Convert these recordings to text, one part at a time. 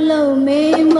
Kalau memang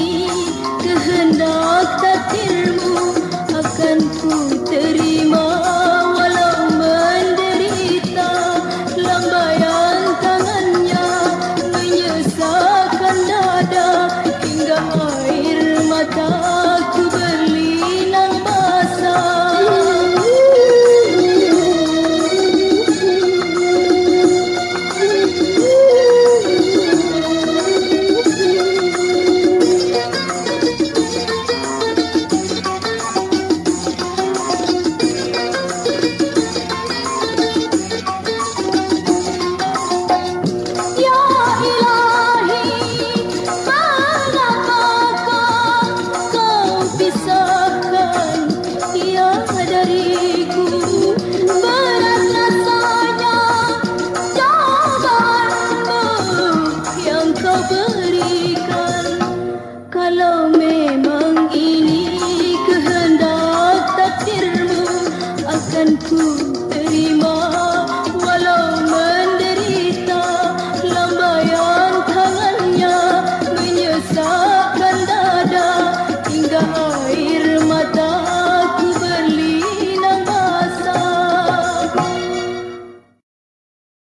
चरी